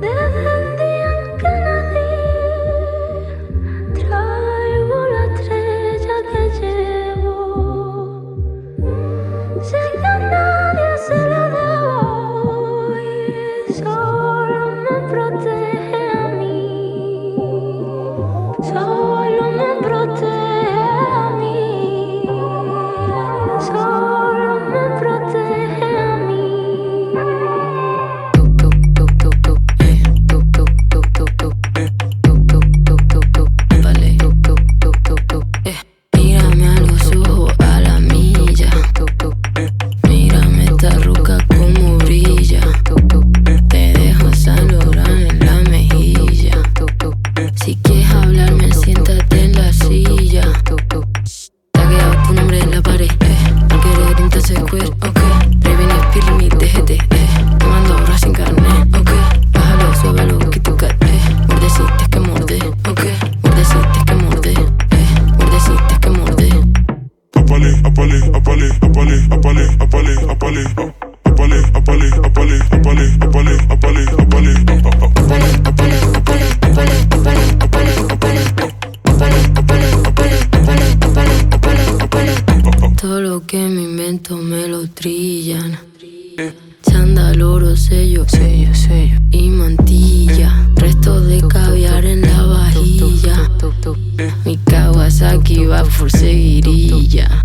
the Todo lo que me invento me lo trillan. Eh. Chándal, sello, sello. Y mantilla. Eh. Restos de caviar en la vajilla. Mi Kawasaki va por seguirilla.